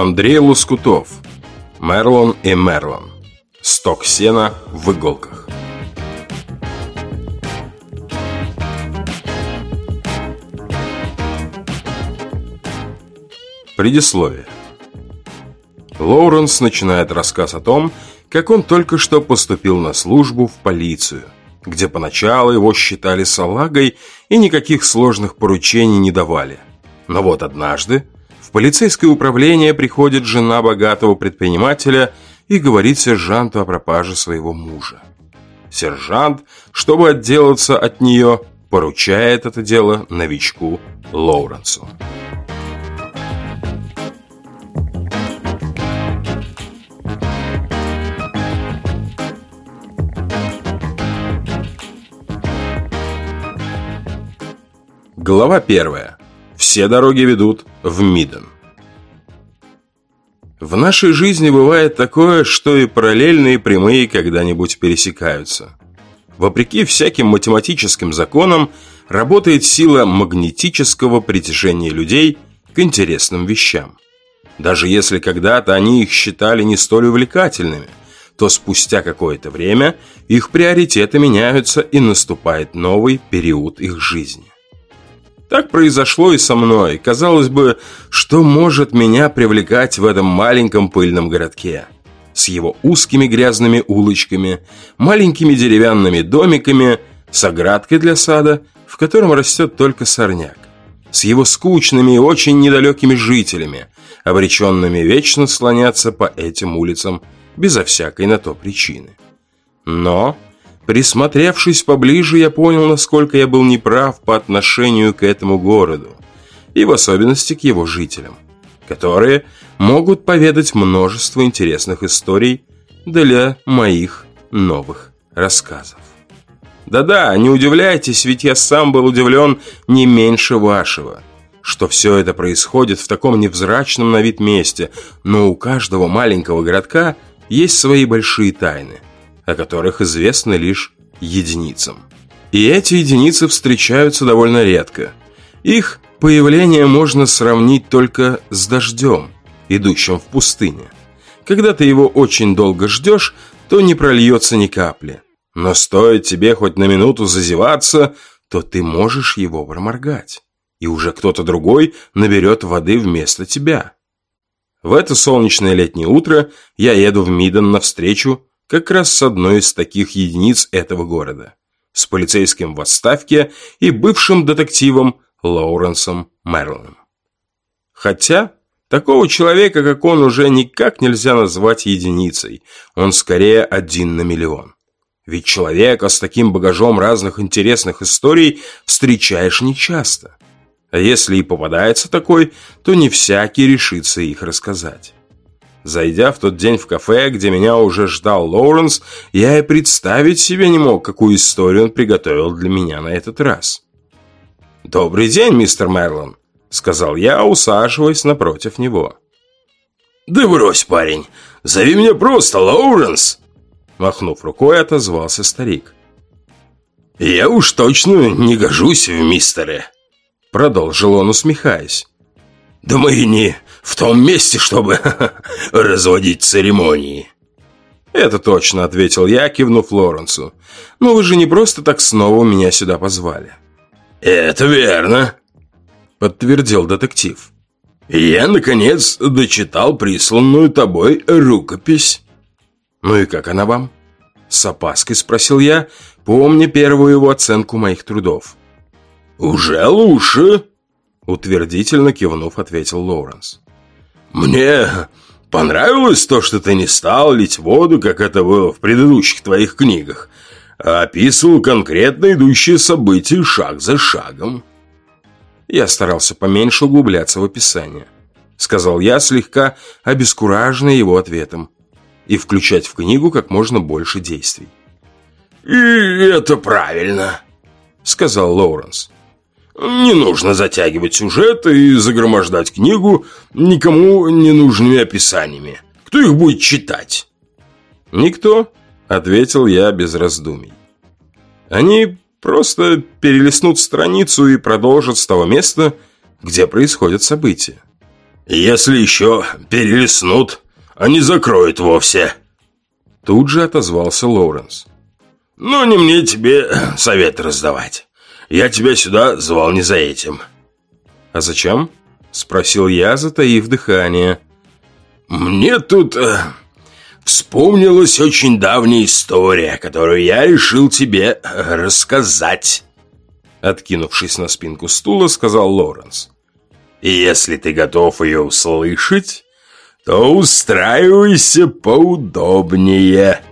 Андрей Лоскутов. Мерлон и Мерлон. Сток сена в иголках. Предисловие. Лоуренс начинает рассказ о том, как он только что поступил на службу в полицию, где поначалу его считали салагой и никаких сложных поручений не давали. Но вот однажды в полицейское управление приходит жена богатого предпринимателя и говорит сержанту о пропаже своего мужа. Сержант, чтобы отделаться от нее, поручает это дело новичку Лоуренсу. Глава первая. Все дороги ведут в Миден. В нашей жизни бывает такое, что и параллельные прямые когда-нибудь пересекаются. Вопреки всяким математическим законам, работает сила магнетического притяжения людей к интересным вещам. Даже если когда-то они их считали не столь увлекательными, то спустя какое-то время их приоритеты меняются и наступает новый период их жизни. Так произошло и со мной. Казалось бы, что может меня привлекать в этом маленьком пыльном городке? С его узкими грязными улочками, маленькими деревянными домиками, с оградкой для сада, в котором растет только сорняк. С его скучными и очень недалекими жителями, обреченными вечно слоняться по этим улицам безо всякой на то причины. Но Присмотревшись поближе, я понял, насколько я был неправ по отношению к этому городу, и в особенности к его жителям, которые могут поведать множество интересных историй для моих новых рассказов. Да-да, не удивляйтесь, ведь я сам был удивлен не меньше вашего, что все это происходит в таком невзрачном на вид месте, но у каждого маленького городка есть свои большие тайны – о которых известно лишь единицам. И эти единицы встречаются довольно редко. Их появление можно сравнить только с дождем, идущим в пустыне. Когда ты его очень долго ждешь, то не прольется ни капли. Но стоит тебе хоть на минуту зазеваться, то ты можешь его проморгать. И уже кто-то другой наберет воды вместо тебя. В это солнечное летнее утро я еду в Миден навстречу как раз с одной из таких единиц этого города, с полицейским в отставке и бывшим детективом Лоуренсом Мерлоном. Хотя такого человека, как он, уже никак нельзя назвать единицей, он скорее один на миллион. Ведь человека с таким багажом разных интересных историй встречаешь нечасто. А если и попадается такой, то не всякий решится их рассказать. Зайдя в тот день в кафе, где меня уже ждал Лоуренс, я и представить себе не мог, какую историю он приготовил для меня на этот раз. «Добрый день, мистер Мерлон», — сказал я, усаживаясь напротив него. «Да брось, парень, зови меня просто Лоуренс!» Махнув рукой, отозвался старик. «Я уж точно не гожусь в мистере», — продолжил он, усмехаясь. «Да мы и не в том месте, чтобы разводить церемонии». «Это точно», — ответил я, кивнув Лоренсу. «Но вы же не просто так снова меня сюда позвали». «Это верно», — подтвердил детектив. «Я, наконец, дочитал присланную тобой рукопись». «Ну и как она вам?» С опаской спросил я, помня первую его оценку моих трудов. «Уже лучше», — утвердительно кивнув, ответил Лоуренс. «Мне понравилось то, что ты не стал лить воду, как это было в предыдущих твоих книгах, а описывал конкретно идущие события шаг за шагом». Я старался поменьше углубляться в описание, сказал я, слегка обескураженный его ответом, и включать в книгу как можно больше действий. «И это правильно», — сказал Лоуренс. Не нужно затягивать сюжет и загромождать книгу никому не нужными описаниями. Кто их будет читать? Никто, ответил я без раздумий. Они просто перелистнут страницу и продолжат с того места, где происходят события. Если еще перелеснут, они закроют вовсе. Тут же отозвался Лоуренс. «Ну, не мне тебе совет раздавать. Я тебя сюда звал не за этим». «А зачем?» Спросил я, затаив дыхание. «Мне тут э, вспомнилась очень давняя история, которую я решил тебе э, рассказать». Откинувшись на спинку стула, сказал Лоренс. «И если ты готов ее услышать, то устраивайся поудобнее».